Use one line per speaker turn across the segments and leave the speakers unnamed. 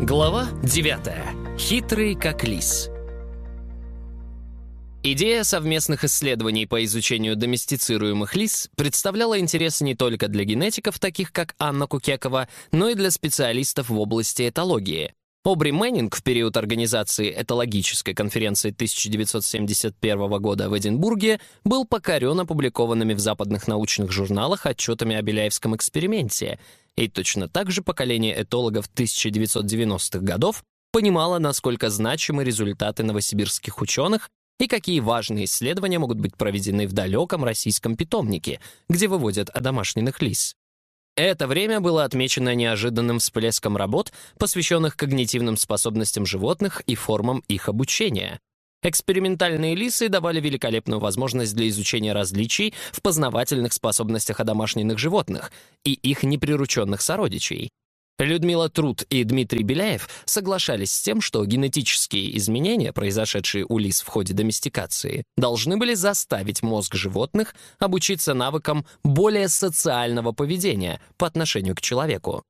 Глава 9. Хитрый как лис. Идея совместных исследований по изучению доместицируемых лис представляла интерес не только для генетиков, таких как Анна Кукекова, но и для специалистов в области этологии. Обри Мэннинг в период организации этологической конференции 1971 года в Эдинбурге был покорен опубликованными в западных научных журналах отчетами о Беляевском эксперименте, и точно так же поколение этологов 1990-х годов понимало, насколько значимы результаты новосибирских ученых и какие важные исследования могут быть проведены в далеком российском питомнике, где выводят одомашненных лис. Это время было отмечено неожиданным всплеском работ, посвященных когнитивным способностям животных и формам их обучения. Экспериментальные лисы давали великолепную возможность для изучения различий в познавательных способностях одомашненных животных и их неприрученных сородичей. Людмила Труд и Дмитрий Беляев соглашались с тем, что генетические изменения, произошедшие у лис в ходе доместикации, должны были заставить мозг животных обучиться навыкам более социального поведения по отношению к человеку.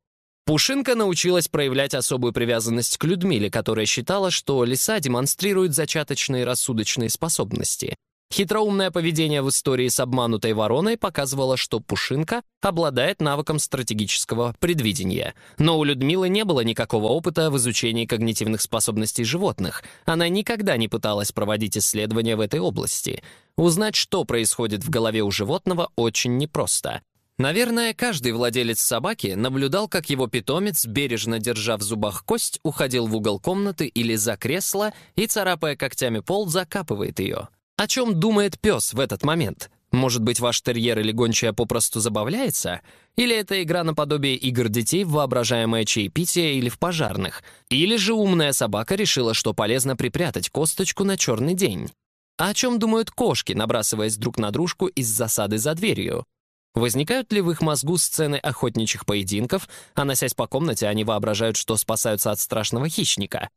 Пушинка научилась проявлять особую привязанность к Людмиле, которая считала, что лиса демонстрирует зачаточные рассудочные способности. Хитроумное поведение в истории с обманутой вороной показывало, что Пушинка обладает навыком стратегического предвидения. Но у Людмилы не было никакого опыта в изучении когнитивных способностей животных. Она никогда не пыталась проводить исследования в этой области. Узнать, что происходит в голове у животного, очень непросто. Наверное, каждый владелец собаки наблюдал, как его питомец, бережно держа в зубах кость, уходил в угол комнаты или за кресло и, царапая когтями пол, закапывает ее. О чем думает пес в этот момент? Может быть, ваш терьер или гончая попросту забавляется? Или это игра наподобие игр детей в воображаемое чаепитие или в пожарных? Или же умная собака решила, что полезно припрятать косточку на черный день? А о чем думают кошки, набрасываясь друг на дружку из засады за дверью? Возникают ли в их мозгу сцены охотничьих поединков, а носясь по комнате, они воображают, что спасаются от страшного хищника?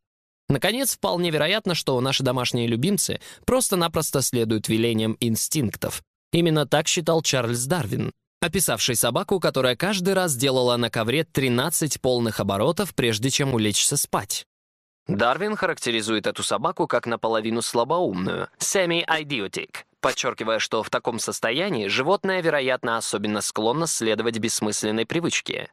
Наконец, вполне вероятно, что наши домашние любимцы просто-напросто следуют велениям инстинктов. Именно так считал Чарльз Дарвин, описавший собаку, которая каждый раз делала на ковре 13 полных оборотов, прежде чем улечься спать. Дарвин характеризует эту собаку как наполовину слабоумную, semi-idiotic, подчеркивая, что в таком состоянии животное, вероятно, особенно склонно следовать бессмысленной привычке.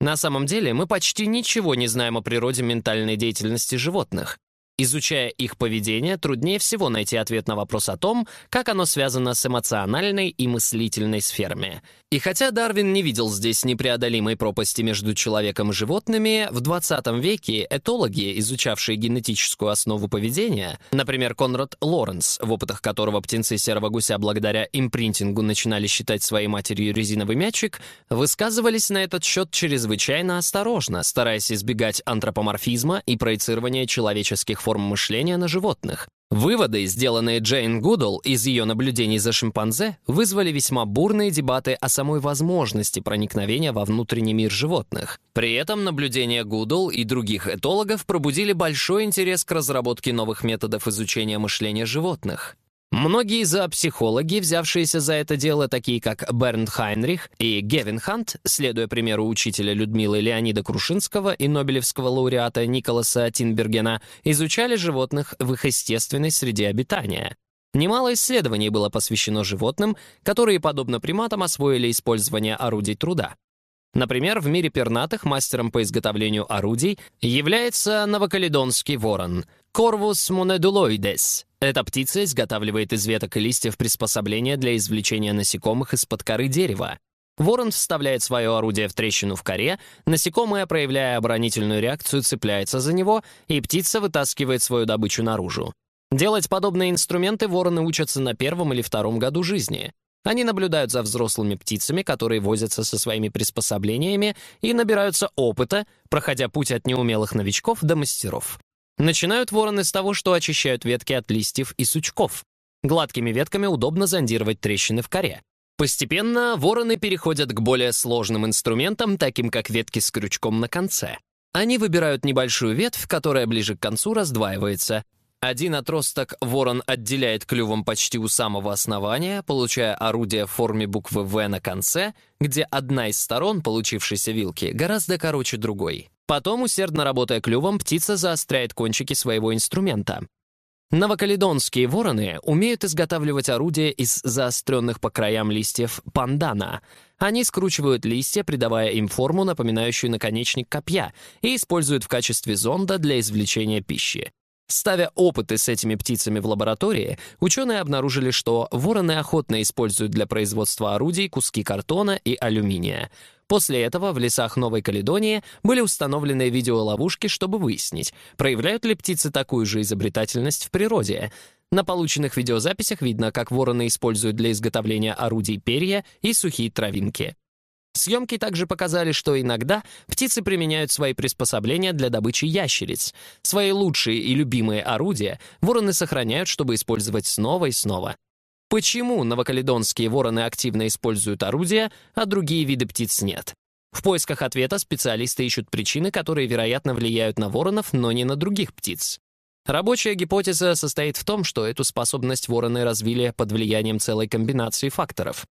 На самом деле мы почти ничего не знаем о природе ментальной деятельности животных, Изучая их поведение, труднее всего найти ответ на вопрос о том, как оно связано с эмоциональной и мыслительной сферами. И хотя Дарвин не видел здесь непреодолимой пропасти между человеком и животными, в 20 веке этологи, изучавшие генетическую основу поведения, например, Конрад Лоренс, в опытах которого птенцы серого гуся благодаря импринтингу начинали считать своей матерью резиновый мячик, высказывались на этот счет чрезвычайно осторожно, стараясь избегать антропоморфизма и проецирования человеческих форм мышления на животных. Выводы, сделанные Джейн Гудл из ее наблюдений за шимпанзе, вызвали весьма бурные дебаты о самой возможности проникновения во внутренний мир животных. При этом наблюдения Гудл и других этологов пробудили большой интерес к разработке новых методов изучения мышления животных. Многие зоопсихологи, взявшиеся за это дело, такие как Бернд Хайнрих и Гевин Хант, следуя примеру учителя Людмилы Леонида Крушинского и Нобелевского лауреата Николаса Тинбергена, изучали животных в их естественной среде обитания. Немало исследований было посвящено животным, которые, подобно приматам, освоили использование орудий труда. Например, в мире пернатых мастером по изготовлению орудий является новокаледонский ворон Corvus moneduloides. Эта птица изготавливает из веток и листьев приспособления для извлечения насекомых из-под коры дерева. Ворон вставляет свое орудие в трещину в коре, насекомое, проявляя оборонительную реакцию, цепляется за него, и птица вытаскивает свою добычу наружу. Делать подобные инструменты вороны учатся на первом или втором году жизни. Они наблюдают за взрослыми птицами, которые возятся со своими приспособлениями и набираются опыта, проходя путь от неумелых новичков до мастеров. Начинают вороны с того, что очищают ветки от листьев и сучков. Гладкими ветками удобно зондировать трещины в коре. Постепенно вороны переходят к более сложным инструментам, таким как ветки с крючком на конце. Они выбирают небольшую ветвь, которая ближе к концу раздваивается, один отросток ворон отделяет клювом почти у самого основания, получая орудие в форме буквы «В» на конце, где одна из сторон получившейся вилки гораздо короче другой. Потом, усердно работая клювом, птица заостряет кончики своего инструмента. Новокаледонские вороны умеют изготавливать орудия из заостренных по краям листьев пандана. Они скручивают листья, придавая им форму, напоминающую наконечник копья, и используют в качестве зонда для извлечения пищи. Ставя опыты с этими птицами в лаборатории, ученые обнаружили, что вороны охотно используют для производства орудий куски картона и алюминия. После этого в лесах Новой Каледонии были установлены видеоловушки, чтобы выяснить, проявляют ли птицы такую же изобретательность в природе. На полученных видеозаписях видно, как вороны используют для изготовления орудий перья и сухие травинки. Съемки также показали, что иногда птицы применяют свои приспособления для добычи ящериц. Свои лучшие и любимые орудия вороны сохраняют, чтобы использовать снова и снова. Почему новокаледонские вороны активно используют орудия, а другие виды птиц нет? В поисках ответа специалисты ищут причины, которые, вероятно, влияют на воронов, но не на других птиц. Рабочая гипотеза состоит в том, что эту способность вороны развили под влиянием целой комбинации факторов.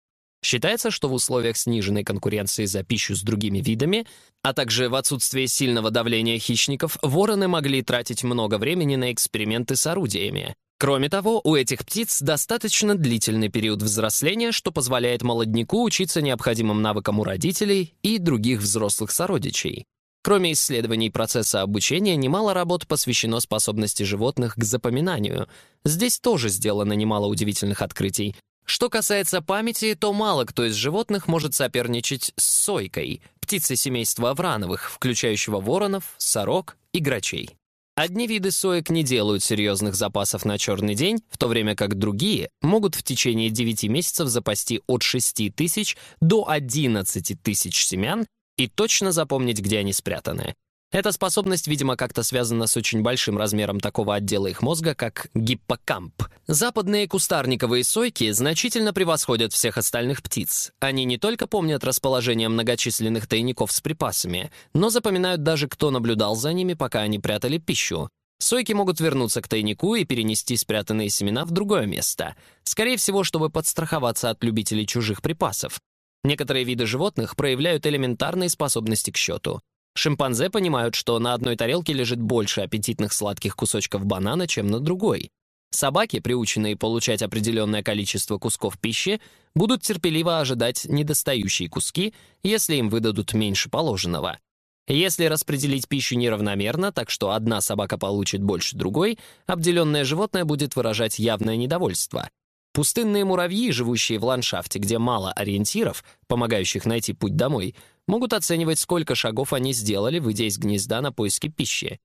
Считается, что в условиях сниженной конкуренции за пищу с другими видами, а также в отсутствии сильного давления хищников, вороны могли тратить много времени на эксперименты с орудиями. Кроме того, у этих птиц достаточно длительный период взросления, что позволяет молодняку учиться необходимым навыкам у родителей и других взрослых сородичей. Кроме исследований процесса обучения, немало работ посвящено способности животных к запоминанию. Здесь тоже сделано немало удивительных открытий, что касается памяти, то мало кто из животных может соперничать с сойкой, птицей семейства аврановых, включающего воронов, сорок и грачей. Одни виды соек не делают серьезных запасов на черный день, в то время как другие могут в течение 9 месяцев запасти от 6 тысяч до 11 тысяч семян и точно запомнить, где они спрятаны. Эта способность, видимо, как-то связана с очень большим размером такого отдела их мозга, как гиппокамп. Западные кустарниковые сойки значительно превосходят всех остальных птиц. Они не только помнят расположение многочисленных тайников с припасами, но запоминают даже, кто наблюдал за ними, пока они прятали пищу. Сойки могут вернуться к тайнику и перенести спрятанные семена в другое место. Скорее всего, чтобы подстраховаться от любителей чужих припасов. Некоторые виды животных проявляют элементарные способности к счету. Шимпанзе понимают, что на одной тарелке лежит больше аппетитных сладких кусочков банана, чем на другой. Собаки, приученные получать определенное количество кусков пищи, будут терпеливо ожидать недостающие куски, если им выдадут меньше положенного. Если распределить пищу неравномерно, так что одна собака получит больше другой, обделенное животное будет выражать явное недовольство. Пустынные муравьи, живущие в ландшафте, где мало ориентиров, помогающих найти путь домой, могут оценивать, сколько шагов они сделали, выйдя из гнезда на поиски пищи.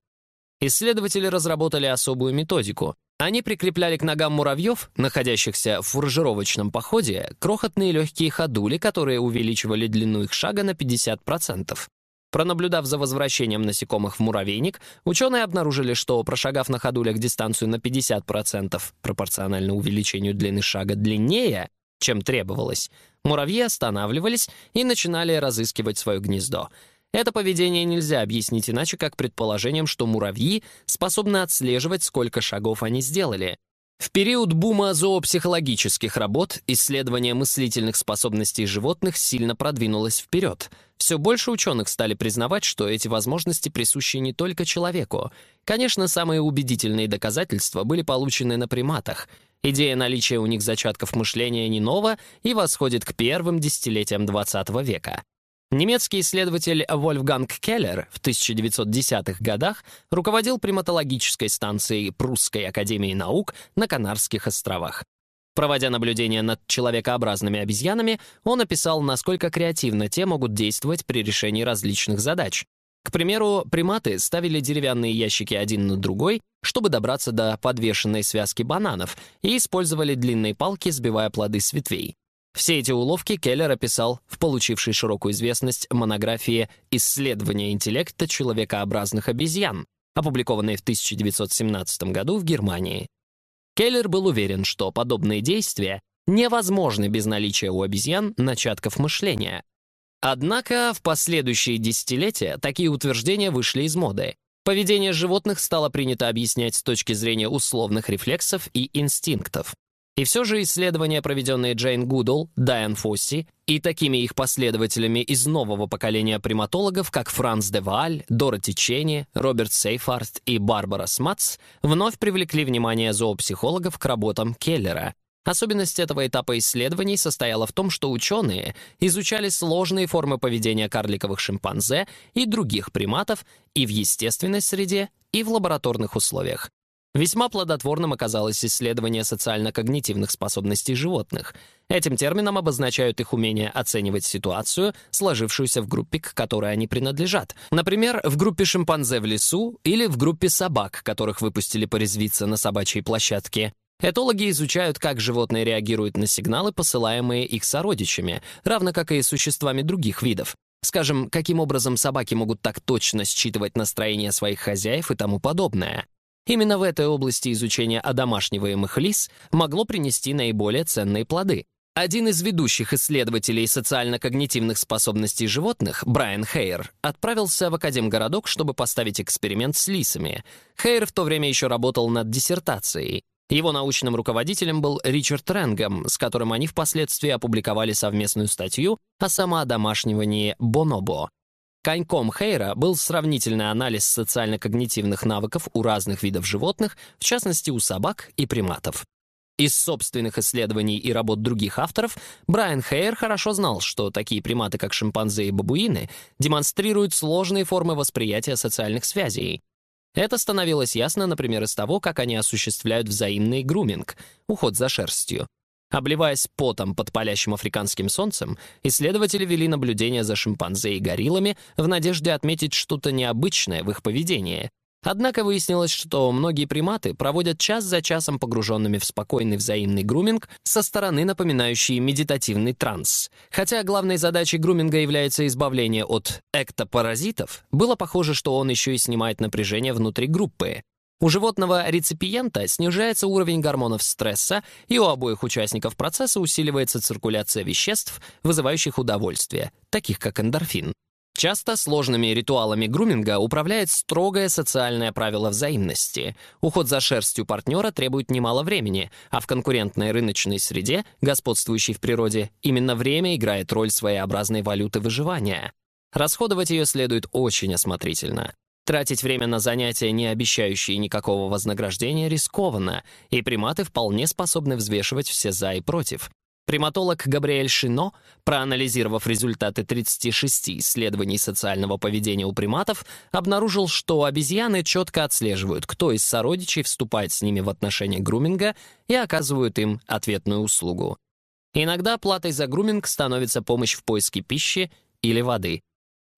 Исследователи разработали особую методику. Они прикрепляли к ногам муравьев, находящихся в фуржировочном походе, крохотные легкие ходули, которые увеличивали длину их шага на 50%. Пронаблюдав за возвращением насекомых в муравейник, ученые обнаружили, что, прошагав на ходулях дистанцию на 50% пропорционально увеличению длины шага длиннее, чем требовалось, муравьи останавливались и начинали разыскивать свое гнездо. Это поведение нельзя объяснить иначе, как предположением, что муравьи способны отслеживать, сколько шагов они сделали. В период бума зоопсихологических работ исследование мыслительных способностей животных сильно продвинулось вперед. Все больше ученых стали признавать, что эти возможности присущи не только человеку. Конечно, самые убедительные доказательства были получены на приматах — Идея наличия у них зачатков мышления не нова и восходит к первым десятилетиям XX века. Немецкий исследователь Вольфганг Келлер в 1910-х годах руководил приматологической станцией Прусской академии наук на Канарских островах. Проводя наблюдения над человекообразными обезьянами, он описал, насколько креативно те могут действовать при решении различных задач. К примеру, приматы ставили деревянные ящики один на другой, чтобы добраться до подвешенной связки бананов, и использовали длинные палки, сбивая плоды с ветвей. Все эти уловки Келлер описал в получившей широкую известность монографии «Исследование интеллекта человекообразных обезьян», опубликованной в 1917 году в Германии. Келлер был уверен, что подобные действия невозможны без наличия у обезьян начатков мышления, Однако в последующие десятилетия такие утверждения вышли из моды. Поведение животных стало принято объяснять с точки зрения условных рефлексов и инстинктов. И все же исследования, проведенные Джейн Гудл, Дайан Фосси и такими их последователями из нового поколения приматологов, как Франц де Вааль, Дороти Ченни, Роберт Сейфарт и Барбара Сматс, вновь привлекли внимание зоопсихологов к работам Кёлера. Особенность этого этапа исследований состояла в том, что ученые изучали сложные формы поведения карликовых шимпанзе и других приматов и в естественной среде, и в лабораторных условиях. Весьма плодотворным оказалось исследование социально-когнитивных способностей животных. Этим термином обозначают их умение оценивать ситуацию, сложившуюся в группе, к которой они принадлежат. Например, в группе шимпанзе в лесу или в группе собак, которых выпустили порезвиться на собачьей площадке. Этологи изучают, как животные реагируют на сигналы, посылаемые их сородичами, равно как и существами других видов. Скажем, каким образом собаки могут так точно считывать настроение своих хозяев и тому подобное. Именно в этой области изучения одомашниваемых лис могло принести наиболее ценные плоды. Один из ведущих исследователей социально-когнитивных способностей животных, Брайан Хейер, отправился в Академгородок, чтобы поставить эксперимент с лисами. Хейер в то время еще работал над диссертацией. Его научным руководителем был Ричард Ренгам, с которым они впоследствии опубликовали совместную статью о самоодомашнивании бонобо. Коньком Хейра был сравнительный анализ социально-когнитивных навыков у разных видов животных, в частности у собак и приматов. Из собственных исследований и работ других авторов Брайан Хейер хорошо знал, что такие приматы, как шимпанзе и бабуины, демонстрируют сложные формы восприятия социальных связей. Это становилось ясно, например, из того, как они осуществляют взаимный груминг — уход за шерстью. Обливаясь потом под палящим африканским солнцем, исследователи вели наблюдения за шимпанзе и гориллами в надежде отметить что-то необычное в их поведении. Однако выяснилось, что многие приматы проводят час за часом погруженными в спокойный взаимный груминг со стороны, напоминающей медитативный транс. Хотя главной задачей груминга является избавление от эктопаразитов, было похоже, что он еще и снимает напряжение внутри группы. У животного реципиента снижается уровень гормонов стресса, и у обоих участников процесса усиливается циркуляция веществ, вызывающих удовольствие, таких как эндорфин. Часто сложными ритуалами груминга управляет строгое социальное правило взаимности. Уход за шерстью партнера требует немало времени, а в конкурентной рыночной среде, господствующей в природе, именно время играет роль своеобразной валюты выживания. Расходовать ее следует очень осмотрительно. Тратить время на занятия, не обещающие никакого вознаграждения, рискованно, и приматы вполне способны взвешивать все «за» и «против». Приматолог Габриэль Шино, проанализировав результаты 36 исследований социального поведения у приматов, обнаружил, что обезьяны четко отслеживают, кто из сородичей вступает с ними в отношения груминга и оказывают им ответную услугу. Иногда платой за груминг становится помощь в поиске пищи или воды.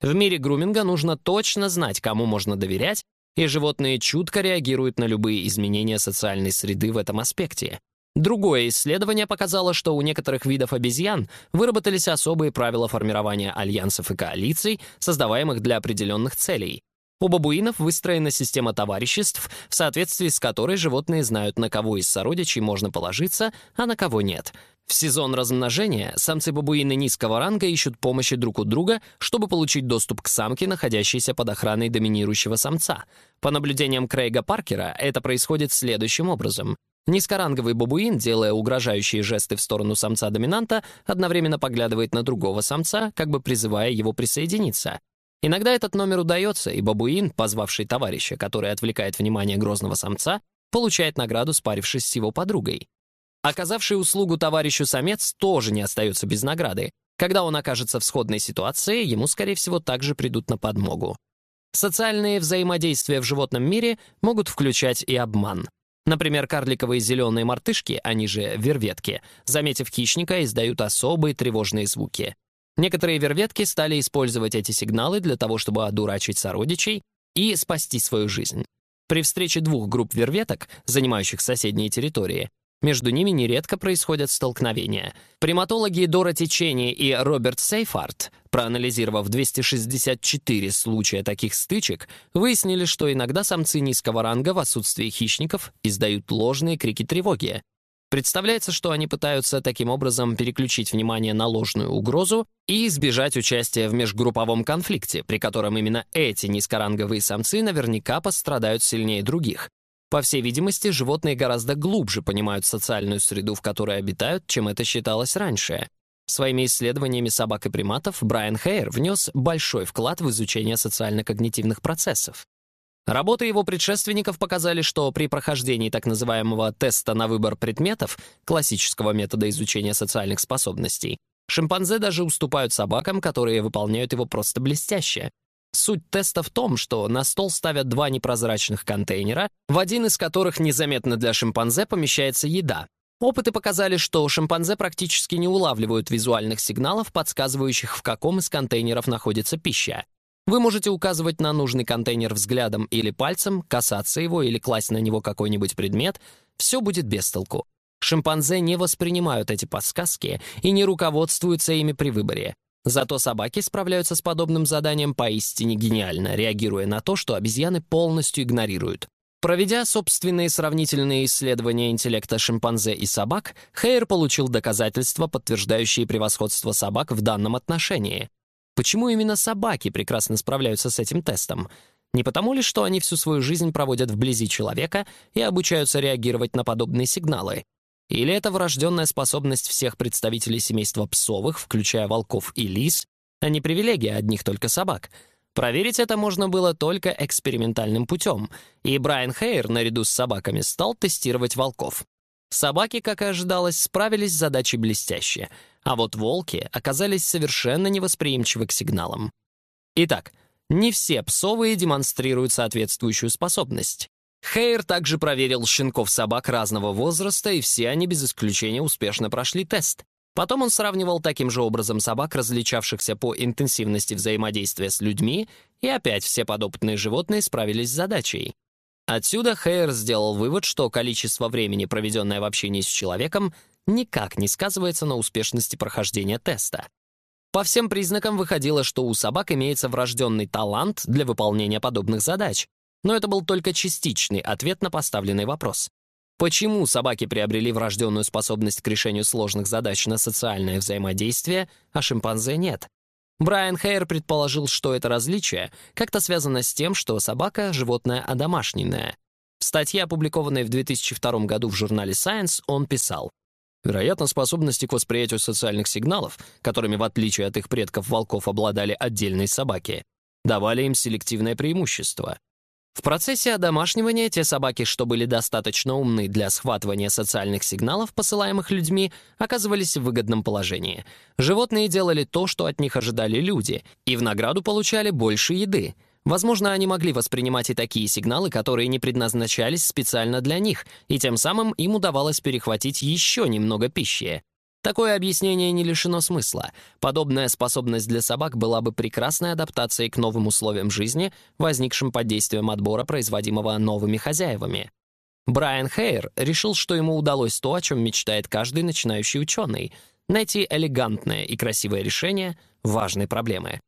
В мире груминга нужно точно знать, кому можно доверять, и животные чутко реагируют на любые изменения социальной среды в этом аспекте. Другое исследование показало, что у некоторых видов обезьян выработались особые правила формирования альянсов и коалиций, создаваемых для определенных целей. У бабуинов выстроена система товариществ, в соответствии с которой животные знают, на кого из сородичей можно положиться, а на кого нет. В сезон размножения самцы-бабуины низкого ранга ищут помощи друг у друга, чтобы получить доступ к самке, находящейся под охраной доминирующего самца. По наблюдениям Крейга Паркера, это происходит следующим образом. Низкоранговый бабуин, делая угрожающие жесты в сторону самца-доминанта, одновременно поглядывает на другого самца, как бы призывая его присоединиться. Иногда этот номер удается, и бабуин, позвавший товарища, который отвлекает внимание грозного самца, получает награду, спарившись с его подругой. Оказавший услугу товарищу самец тоже не остается без награды. Когда он окажется в сходной ситуации, ему, скорее всего, также придут на подмогу. Социальные взаимодействия в животном мире могут включать и обман. Например, карликовые зеленые мартышки, они же верветки, заметив хищника, издают особые тревожные звуки. Некоторые верветки стали использовать эти сигналы для того, чтобы одурачить сородичей и спасти свою жизнь. При встрече двух групп верветок, занимающих соседние территории, между ними нередко происходят столкновения. Приматологи Дороти Ченни и Роберт Сейфарт, проанализировав 264 случая таких стычек, выяснили, что иногда самцы низкого ранга в отсутствии хищников издают ложные крики тревоги. Представляется, что они пытаются таким образом переключить внимание на ложную угрозу и избежать участия в межгрупповом конфликте, при котором именно эти низкоранговые самцы наверняка пострадают сильнее других. По всей видимости, животные гораздо глубже понимают социальную среду, в которой обитают, чем это считалось раньше. Своими исследованиями собак и приматов Брайан Хейер внес большой вклад в изучение социально-когнитивных процессов. Работы его предшественников показали, что при прохождении так называемого теста на выбор предметов, классического метода изучения социальных способностей, шимпанзе даже уступают собакам, которые выполняют его просто блестяще. Суть теста в том, что на стол ставят два непрозрачных контейнера, в один из которых незаметно для шимпанзе помещается еда. Опыты показали, что шимпанзе практически не улавливают визуальных сигналов, подсказывающих, в каком из контейнеров находится пища. Вы можете указывать на нужный контейнер взглядом или пальцем, касаться его или класть на него какой-нибудь предмет. Все будет без толку. Шимпанзе не воспринимают эти подсказки и не руководствуются ими при выборе. Зато собаки справляются с подобным заданием поистине гениально, реагируя на то, что обезьяны полностью игнорируют. Проведя собственные сравнительные исследования интеллекта шимпанзе и собак, Хейер получил доказательства, подтверждающие превосходство собак в данном отношении. Почему именно собаки прекрасно справляются с этим тестом? Не потому ли, что они всю свою жизнь проводят вблизи человека и обучаются реагировать на подобные сигналы? Или это врожденная способность всех представителей семейства псовых, включая волков и лис, а не привилегия одних только собак? Проверить это можно было только экспериментальным путем, и Брайан Хейер наряду с собаками стал тестировать волков. Собаки, как и ожидалось, справились с задачей блестяще — а вот волки оказались совершенно невосприимчивы к сигналам. Итак, не все псовые демонстрируют соответствующую способность. Хейр также проверил щенков собак разного возраста, и все они без исключения успешно прошли тест. Потом он сравнивал таким же образом собак, различавшихся по интенсивности взаимодействия с людьми, и опять все подопытные животные справились с задачей. Отсюда Хейер сделал вывод, что количество времени, проведенное в общении с человеком, никак не сказывается на успешности прохождения теста. По всем признакам выходило, что у собак имеется врожденный талант для выполнения подобных задач, но это был только частичный ответ на поставленный вопрос. Почему собаки приобрели врожденную способность к решению сложных задач на социальное взаимодействие, а шимпанзе нет? Брайан Хейер предположил, что это различие как-то связано с тем, что собака — животное одомашненное. В статье, опубликованной в 2002 году в журнале Science, он писал, Вероятно, способности к восприятию социальных сигналов, которыми, в отличие от их предков волков, обладали отдельные собаки, давали им селективное преимущество. В процессе одомашнивания те собаки, что были достаточно умны для схватывания социальных сигналов, посылаемых людьми, оказывались в выгодном положении. Животные делали то, что от них ожидали люди, и в награду получали больше еды — Возможно, они могли воспринимать и такие сигналы, которые не предназначались специально для них, и тем самым им удавалось перехватить еще немного пищи. Такое объяснение не лишено смысла. Подобная способность для собак была бы прекрасной адаптацией к новым условиям жизни, возникшим под действием отбора, производимого новыми хозяевами. Брайан Хейер решил, что ему удалось то, о чем мечтает каждый начинающий ученый — найти элегантное и красивое решение важной проблемы.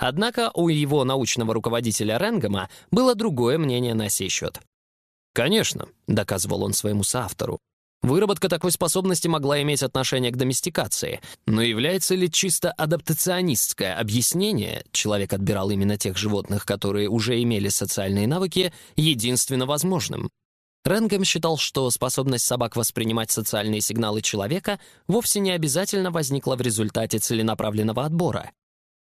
Однако у его научного руководителя Ренгема было другое мнение на сей счет. «Конечно», — доказывал он своему соавтору, Выработка такой способности могла иметь отношение к доместикации, но является ли чисто адаптационистское объяснение, человек отбирал именно тех животных, которые уже имели социальные навыки, единственно возможным? Ренгем считал, что способность собак воспринимать социальные сигналы человека вовсе не обязательно возникла в результате целенаправленного отбора.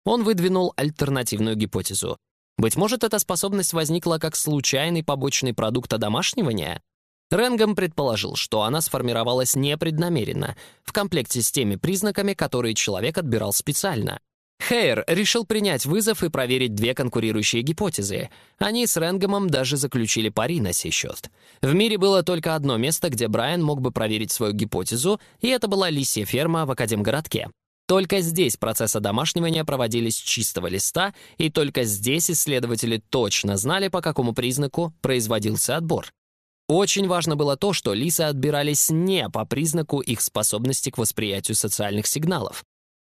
Он выдвинул альтернативную гипотезу. Быть может, эта способность возникла как случайный побочный продукт одомашнивания? Ренгам предположил, что она сформировалась непреднамеренно, в комплекте с теми признаками, которые человек отбирал специально. Хейер решил принять вызов и проверить две конкурирующие гипотезы. Они с Ренгамом даже заключили пари на сей счет. В мире было только одно место, где Брайан мог бы проверить свою гипотезу, и это была лисья ферма в Академгородке. Только здесь процессы домашнивания проводились чистого листа, и только здесь исследователи точно знали, по какому признаку производился отбор. Очень важно было то, что лисы отбирались не по признаку их способности к восприятию социальных сигналов.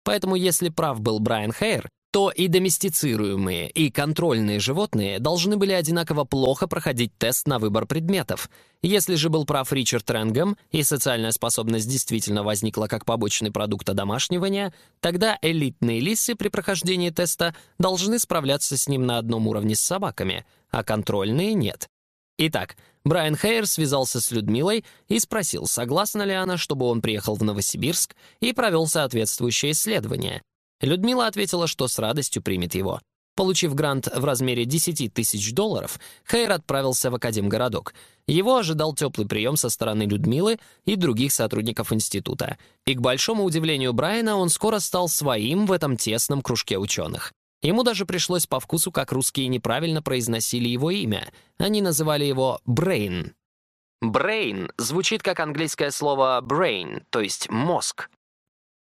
Поэтому если прав был Брайан Хейр, то и доместицируемые, и контрольные животные должны были одинаково плохо проходить тест на выбор предметов. Если же был прав Ричард Ренгам, и социальная способность действительно возникла как побочный продукт одомашнивания, тогда элитные лисы при прохождении теста должны справляться с ним на одном уровне с собаками, а контрольные — нет. Итак, Брайан Хейер связался с Людмилой и спросил, согласна ли она, чтобы он приехал в Новосибирск и провел соответствующее исследование. Людмила ответила, что с радостью примет его. Получив грант в размере 10 тысяч долларов, Хейр отправился в Академгородок. Его ожидал теплый прием со стороны Людмилы и других сотрудников института. И, к большому удивлению Брайана, он скоро стал своим в этом тесном кружке ученых. Ему даже пришлось по вкусу, как русские неправильно произносили его имя. Они называли его Брейн. Брейн звучит как английское слово brain, то есть мозг.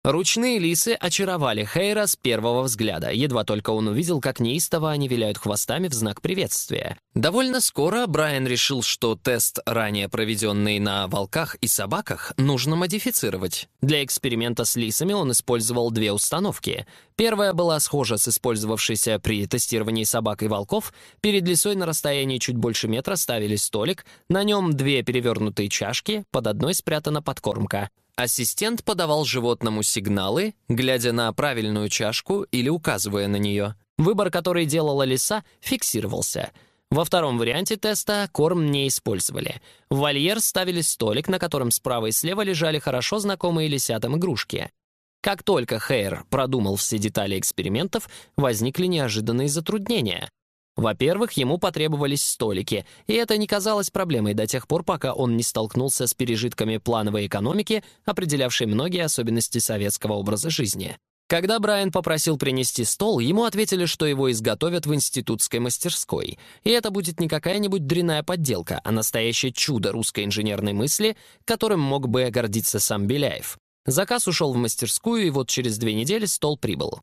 Ручные лисы очаровали Хейра с первого взгляда, едва только он увидел, как неистово они виляют хвостами в знак приветствия. Довольно скоро Брайан решил, что тест, ранее проведенный на волках и собаках, нужно модифицировать. Для эксперимента с лисами он использовал две установки. Первая была схожа с использовавшейся при тестировании собак и волков. Перед лисой на расстоянии чуть больше метра ставили столик, на нем две перевернутые чашки, под одной спрятана подкормка. Ассистент подавал животному сигналы, глядя на правильную чашку или указывая на нее. Выбор, который делала лиса, фиксировался. Во втором варианте теста корм не использовали. В вольер ставили столик, на котором справа и слева лежали хорошо знакомые лисятам игрушки. Как только Хейр продумал все детали экспериментов, возникли неожиданные затруднения. Во-первых, ему потребовались столики, и это не казалось проблемой до тех пор, пока он не столкнулся с пережитками плановой экономики, определявшей многие особенности советского образа жизни. Когда Брайан попросил принести стол, ему ответили, что его изготовят в институтской мастерской. И это будет не какая-нибудь дрянная подделка, а настоящее чудо русской инженерной мысли, которым мог бы гордиться сам Беляев. Заказ ушел в мастерскую, и вот через две недели стол прибыл.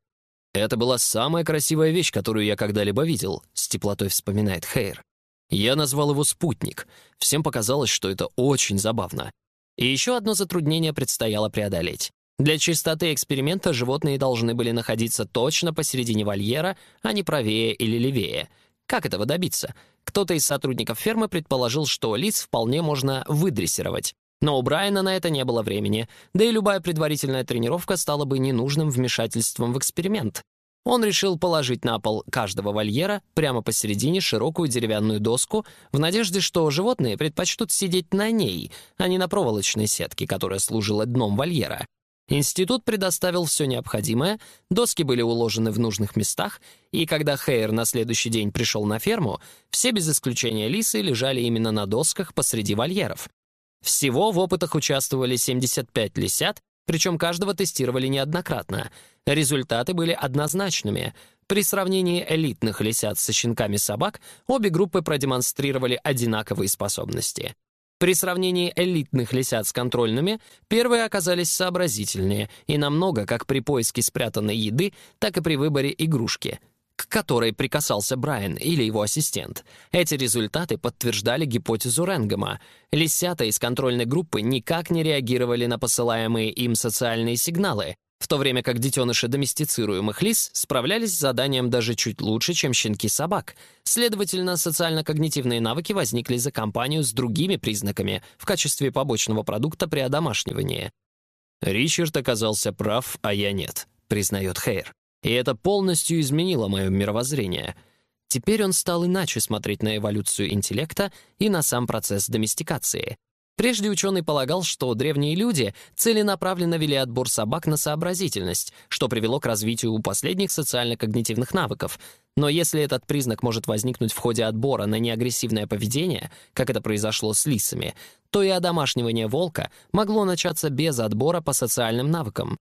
«Это была самая красивая вещь, которую я когда-либо видел», — с теплотой вспоминает Хейр. Я назвал его «спутник». Всем показалось, что это очень забавно. И еще одно затруднение предстояло преодолеть. Для чистоты эксперимента животные должны были находиться точно посередине вольера, а не правее или левее. Как этого добиться? Кто-то из сотрудников фермы предположил, что лиц вполне можно выдрессировать. Но у Брайана на это не было времени, да и любая предварительная тренировка стала бы ненужным вмешательством в эксперимент. Он решил положить на пол каждого вольера прямо посередине широкую деревянную доску в надежде, что животные предпочтут сидеть на ней, а не на проволочной сетке, которая служила дном вольера. Институт предоставил все необходимое, доски были уложены в нужных местах, и когда Хейер на следующий день пришел на ферму, все без исключения лисы лежали именно на досках посреди вольеров. Всего в опытах участвовали 75 лисят, причем каждого тестировали неоднократно. Результаты были однозначными. При сравнении элитных лисят со щенками собак обе группы продемонстрировали одинаковые способности. При сравнении элитных лисят с контрольными, первые оказались сообразительнее и намного как при поиске спрятанной еды, так и при выборе игрушки — к которой прикасался Брайан или его ассистент. Эти результаты подтверждали гипотезу Ренгема. Лисята из контрольной группы никак не реагировали на посылаемые им социальные сигналы, в то время как детеныши доместицируемых лис справлялись с заданием даже чуть лучше, чем щенки собак. Следовательно, социально-когнитивные навыки возникли за компанию с другими признаками в качестве побочного продукта при одомашнивании. «Ричард оказался прав, а я нет», — признает Хейр. И это полностью изменило мое мировоззрение. Теперь он стал иначе смотреть на эволюцию интеллекта и на сам процесс доместикации. Прежде ученый полагал, что древние люди целенаправленно вели отбор собак на сообразительность, что привело к развитию у последних социально-когнитивных навыков. Но если этот признак может возникнуть в ходе отбора на неагрессивное поведение, как это произошло с лисами, то и одомашнивание волка могло начаться без отбора по социальным навыкам.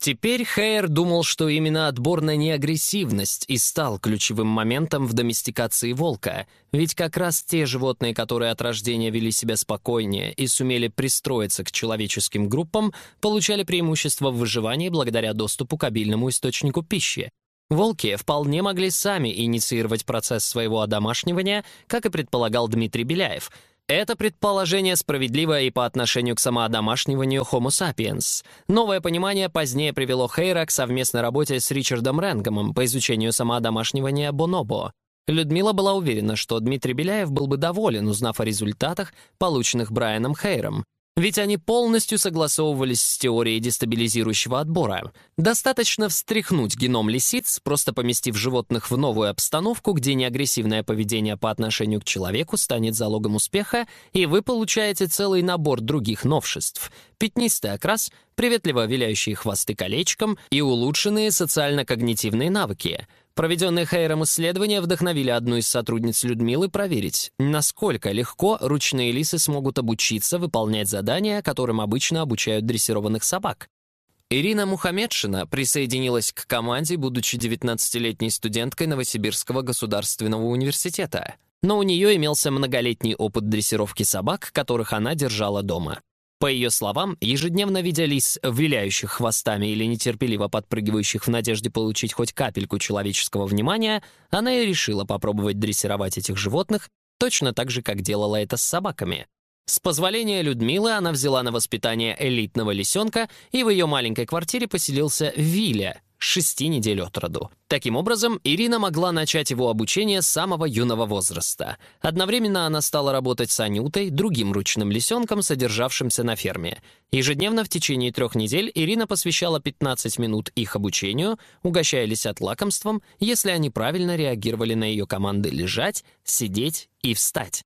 Теперь Хейер думал, что именно отбор на неагрессивность и стал ключевым моментом в доместикации волка, ведь как раз те животные, которые от рождения вели себя спокойнее и сумели пристроиться к человеческим группам, получали преимущество в выживании благодаря доступу к обильному источнику пищи. Волки вполне могли сами инициировать процесс своего одомашнивания, как и предполагал Дмитрий Беляев — это предположение справедливо и по отношению к самоодомашниванию Homo sapiens. Новое понимание позднее привело Хейра к совместной работе с Ричардом Ренгомом по изучению самоодомашнивания бонобо. Людмила была уверена, что Дмитрий Беляев был бы доволен, узнав о результатах, полученных Брайаном Хейром. Ведь они полностью согласовывались с теорией дестабилизирующего отбора. Достаточно встряхнуть геном лисиц, просто поместив животных в новую обстановку, где неагрессивное поведение по отношению к человеку станет залогом успеха, и вы получаете целый набор других новшеств. Пятнистый окрас, приветливо виляющие хвосты колечком и улучшенные социально-когнитивные навыки — Проведенные Хейром исследования вдохновили одну из сотрудниц Людмилы проверить, насколько легко ручные лисы смогут обучиться выполнять задания, которым обычно обучают дрессированных собак. Ирина Мухамедшина присоединилась к команде, будучи 19-летней студенткой Новосибирского государственного университета. Но у нее имелся многолетний опыт дрессировки собак, которых она держала дома. По ее словам, ежедневно видя лис, виляющих хвостами или нетерпеливо подпрыгивающих в надежде получить хоть капельку человеческого внимания, она и решила попробовать дрессировать этих животных точно так же, как делала это с собаками. С позволения Людмилы она взяла на воспитание элитного лисенка, и в ее маленькой квартире поселился Виля, шести недель от роду. Таким образом, Ирина могла начать его обучение с самого юного возраста. Одновременно она стала работать с Анютой, другим ручным лисенком, содержавшимся на ферме. Ежедневно в течение трех недель Ирина посвящала 15 минут их обучению, угощая лисят лакомством, если они правильно реагировали на ее команды лежать, сидеть и встать.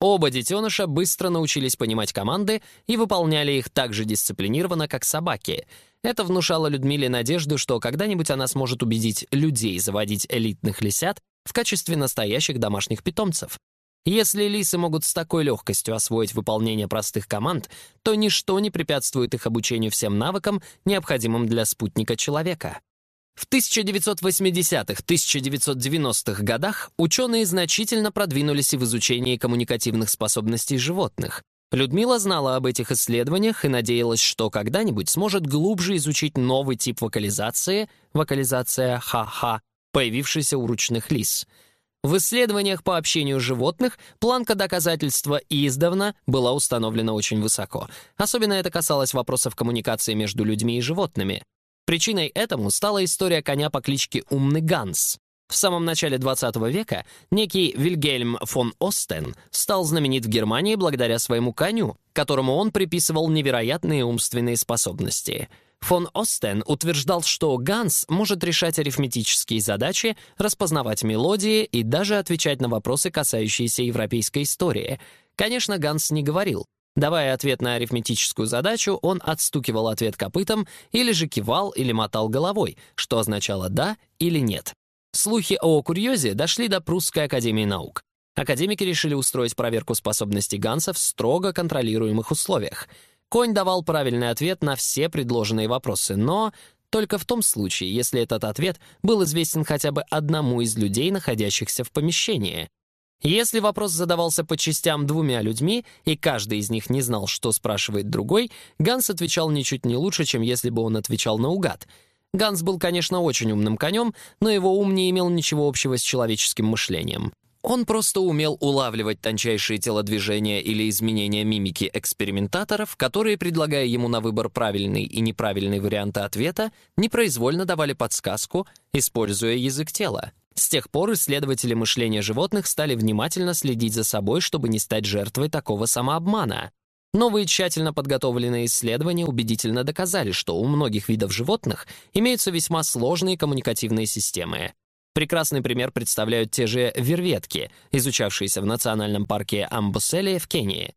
Оба детеныша быстро научились понимать команды и выполняли их так же дисциплинированно, как собаки — это внушало Людмиле надежду, что когда-нибудь она сможет убедить людей заводить элитных лисят в качестве настоящих домашних питомцев. Если лисы могут с такой легкостью освоить выполнение простых команд, то ничто не препятствует их обучению всем навыкам, необходимым для спутника человека. В 1980-1990-х годах ученые значительно продвинулись в изучении коммуникативных способностей животных, Людмила знала об этих исследованиях и надеялась, что когда-нибудь сможет глубже изучить новый тип вокализации, вокализация «ха-ха», появившийся у ручных лис. В исследованиях по общению животных планка доказательства издавна была установлена очень высоко. Особенно это касалось вопросов коммуникации между людьми и животными. Причиной этому стала история коня по кличке Умный Ганс. В самом начале 20 века некий Вильгельм фон Остен стал знаменит в Германии благодаря своему коню, которому он приписывал невероятные умственные способности. Фон Остен утверждал, что Ганс может решать арифметические задачи, распознавать мелодии и даже отвечать на вопросы, касающиеся европейской истории. Конечно, Ганс не говорил. Давая ответ на арифметическую задачу, он отстукивал ответ копытом или же кивал или мотал головой, что означало «да» или «нет». Слухи о курьезе дошли до Прусской академии наук. Академики решили устроить проверку способностей Ганса в строго контролируемых условиях. Конь давал правильный ответ на все предложенные вопросы, но только в том случае, если этот ответ был известен хотя бы одному из людей, находящихся в помещении. Если вопрос задавался по частям двумя людьми, и каждый из них не знал, что спрашивает другой, Ганс отвечал ничуть не лучше, чем если бы он отвечал наугад — Ганс был, конечно, очень умным конем, но его ум не имел ничего общего с человеческим мышлением. Он просто умел улавливать тончайшие телодвижения или изменения мимики экспериментаторов, которые, предлагая ему на выбор правильный и неправильный варианты ответа, непроизвольно давали подсказку, используя язык тела. С тех пор исследователи мышления животных стали внимательно следить за собой, чтобы не стать жертвой такого самообмана. Новые тщательно подготовленные исследования убедительно доказали, что у многих видов животных имеются весьма сложные коммуникативные системы. Прекрасный пример представляют те же верветки, изучавшиеся в национальном парке Амбусели в Кении.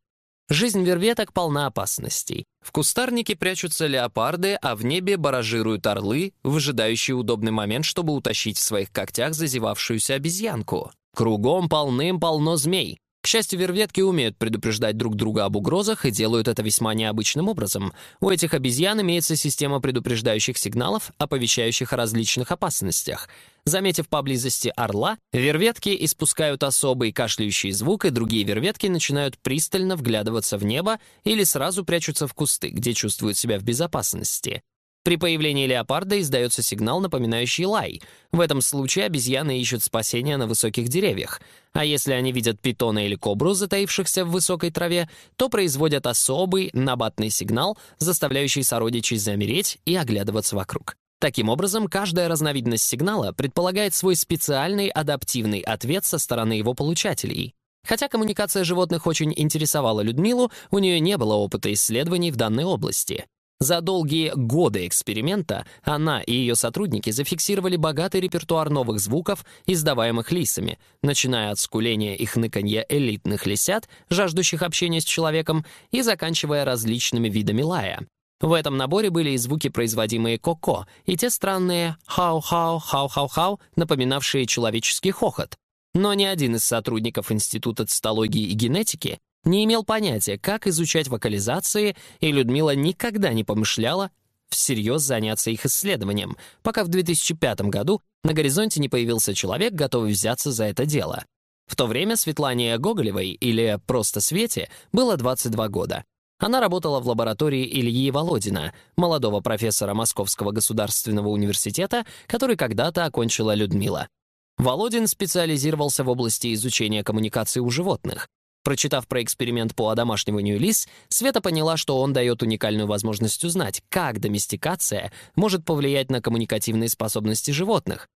Жизнь верветок полна опасностей. В кустарнике прячутся леопарды, а в небе баражируют орлы, выжидающие удобный момент, чтобы утащить в своих когтях зазевавшуюся обезьянку. Кругом полным-полно змей. К счастью, верветки умеют предупреждать друг друга об угрозах и делают это весьма необычным образом. У этих обезьян имеется система предупреждающих сигналов, оповещающих о различных опасностях. Заметив поблизости орла, верветки испускают особый кашляющий звук, и другие верветки начинают пристально вглядываться в небо или сразу прячутся в кусты, где чувствуют себя в безопасности. При появлении леопарда издается сигнал, напоминающий лай. В этом случае обезьяны ищут спасения на высоких деревьях. А если они видят питона или кобру, затаившихся в высокой траве, то производят особый набатный сигнал, заставляющий сородичей замереть и оглядываться вокруг. Таким образом, каждая разновидность сигнала предполагает свой специальный адаптивный ответ со стороны его получателей. Хотя коммуникация животных очень интересовала Людмилу, у нее не было опыта исследований в данной области. За долгие годы эксперимента она и ее сотрудники зафиксировали богатый репертуар новых звуков, издаваемых лисами, начиная от скуления и хныканья элитных лисят, жаждущих общения с человеком, и заканчивая различными видами лая. В этом наборе были и звуки, производимые Коко, и те странные «хау-хау», «хау-хау-хау», напоминавшие человеческий хохот. Но ни один из сотрудников Института цитологии и генетики не имел понятия, как изучать вокализации, и Людмила никогда не помышляла всерьез заняться их исследованием, пока в 2005 году на горизонте не появился человек, готовый взяться за это дело. В то время Светлане Гоголевой, или просто Свете, было 22 года. Она работала в лаборатории Ильи Володина, молодого профессора Московского государственного университета, который когда-то окончила Людмила. Володин специализировался в области изучения коммуникации у животных. Прочитав про эксперимент по одомашниванию лис, Света поняла, что он дает уникальную возможность узнать, как доместикация может повлиять на коммуникативные способности животных.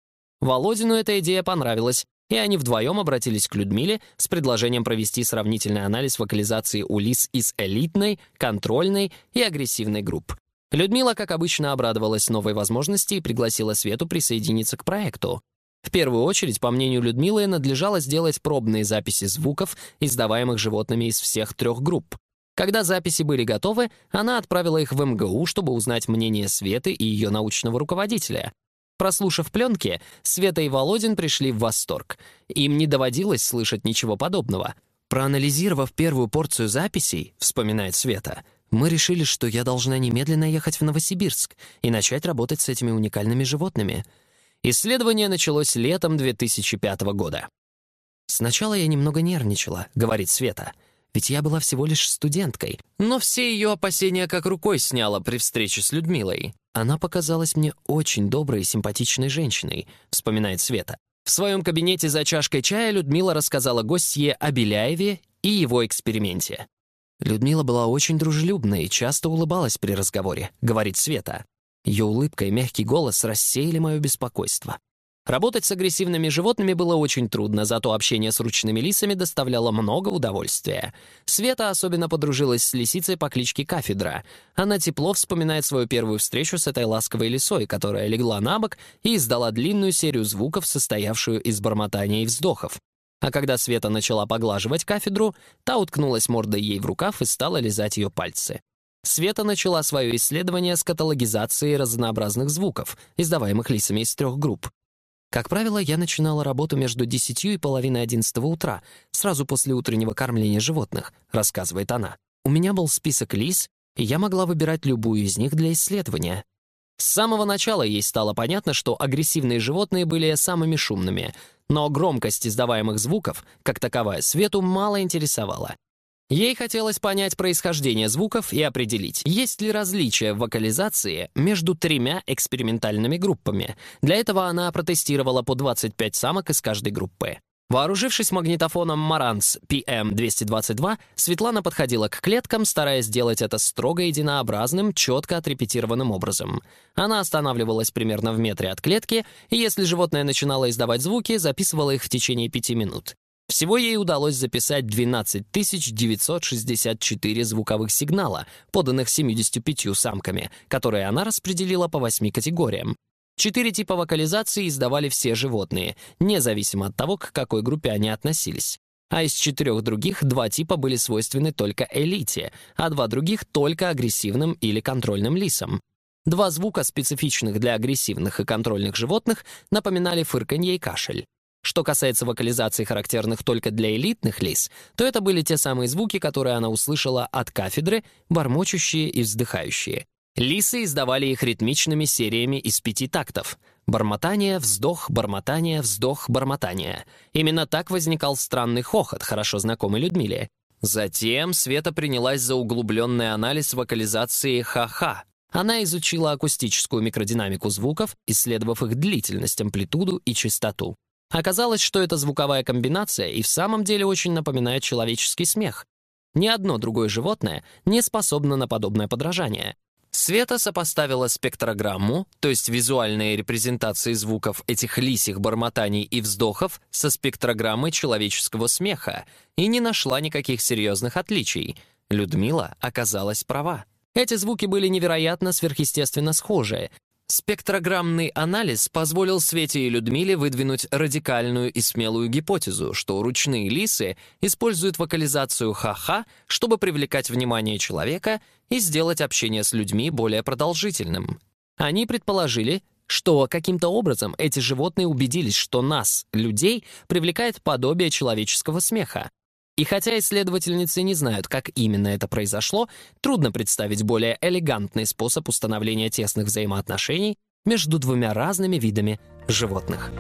Володину эта идея понравилась, и они вдвоем обратились к Людмиле с предложением провести сравнительный анализ вокализации у лис из элитной, контрольной и агрессивной групп. Людмила, как обычно, обрадовалась новой возможности и пригласила Свету присоединиться к проекту. В первую очередь, по мнению Людмилы, надлежало сделать пробные записи звуков, издаваемых животными из всех трех групп. Когда записи были готовы, она отправила их в МГУ, чтобы узнать мнение Светы и ее научного руководителя. Прослушав пленки, Света и Володин пришли в восторг. Им не доводилось слышать ничего подобного. «Проанализировав первую порцию записей», — вспоминает Света, «мы решили, что я должна немедленно ехать в Новосибирск и начать работать с этими уникальными животными». Исследование началось летом 2005 года. «Сначала я немного нервничала», — говорит Света, «ведь я была всего лишь студенткой, но все ее опасения как рукой сняла при встрече с Людмилой. Она показалась мне очень доброй и симпатичной женщиной», — вспоминает Света. В своем кабинете за чашкой чая Людмила рассказала гостье о Беляеве и его эксперименте. Людмила была очень дружелюбной и часто улыбалась при разговоре, говорит Света. Ее улыбка и мягкий голос рассеяли мое беспокойство. Работать с агрессивными животными было очень трудно, зато общение с ручными лисами доставляло много удовольствия. Света особенно подружилась с лисицей по кличке Кафедра. Она тепло вспоминает свою первую встречу с этой ласковой лисой, которая легла на бок и издала длинную серию звуков, состоявшую из бормотания и вздохов. А когда Света начала поглаживать кафедру, та уткнулась мордой ей в рукав и стала лизать ее пальцы. Света начала свое исследование с каталогизации разнообразных звуков, издаваемых лисами из трех групп. Как правило, я начинала работу между 10 и половиной 11 утра, сразу после утреннего кормления животных, рассказывает она. У меня был список лис, и я могла выбирать любую из них для исследования. С самого начала ей стало понятно, что агрессивные животные были самыми шумными, но громкость издаваемых звуков, как таковая, Свету мало интересовала. Ей хотелось понять происхождение звуков и определить, есть ли различия в вокализации между тремя экспериментальными группами. Для этого она протестировала по 25 самок из каждой группы. Вооружившись магнитофоном Marantz PM222, Светлана подходила к клеткам, стараясь сделать это строго единообразным, четко отрепетированным образом. Она останавливалась примерно в метре от клетки, и если животное начинало издавать звуки, записывала их в течение пяти минут. Всего ей удалось записать 12 964 звуковых сигнала, поданных 75 самками, которые она распределила по восьми категориям. Четыре типа вокализации издавали все животные, независимо от того, к какой группе они относились. А из четырех других два типа были свойственны только элите, а два других — только агрессивным или контрольным лисам. Два звука, специфичных для агрессивных и контрольных животных, напоминали фырканье и кашель. Что касается вокализаций, характерных только для элитных лис, то это были те самые звуки, которые она услышала от кафедры, бормочущие и вздыхающие. Лисы издавали их ритмичными сериями из пяти тактов. Бормотание, вздох, бормотание, вздох, бормотание. Именно так возникал странный хохот, хорошо знакомый Людмиле. Затем Света принялась за углубленный анализ вокализации «ха-ха». Она изучила акустическую микродинамику звуков, исследовав их длительность, амплитуду и частоту. Оказалось, что эта звуковая комбинация и в самом деле очень напоминает человеческий смех. Ни одно другое животное не способно на подобное подражание. Света сопоставила спектрограмму, то есть визуальные репрезентации звуков этих лисих бормотаний и вздохов, со спектрограммой человеческого смеха и не нашла никаких серьезных отличий. Людмила оказалась права. Эти звуки были невероятно сверхъестественно схожи, Спектрограммный анализ позволил Свете и Людмиле выдвинуть радикальную и смелую гипотезу, что ручные лисы используют вокализацию ха-ха, чтобы привлекать внимание человека и сделать общение с людьми более продолжительным. Они предположили, что каким-то образом эти животные убедились, что нас, людей, привлекает подобие человеческого смеха. И хотя исследовательницы не знают, как именно это произошло, трудно представить более элегантный способ установления тесных взаимоотношений между двумя разными видами животных.